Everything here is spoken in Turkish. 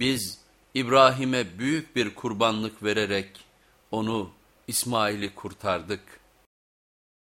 Biz İbrahim'e büyük bir kurbanlık vererek onu İsmail'i kurtardık.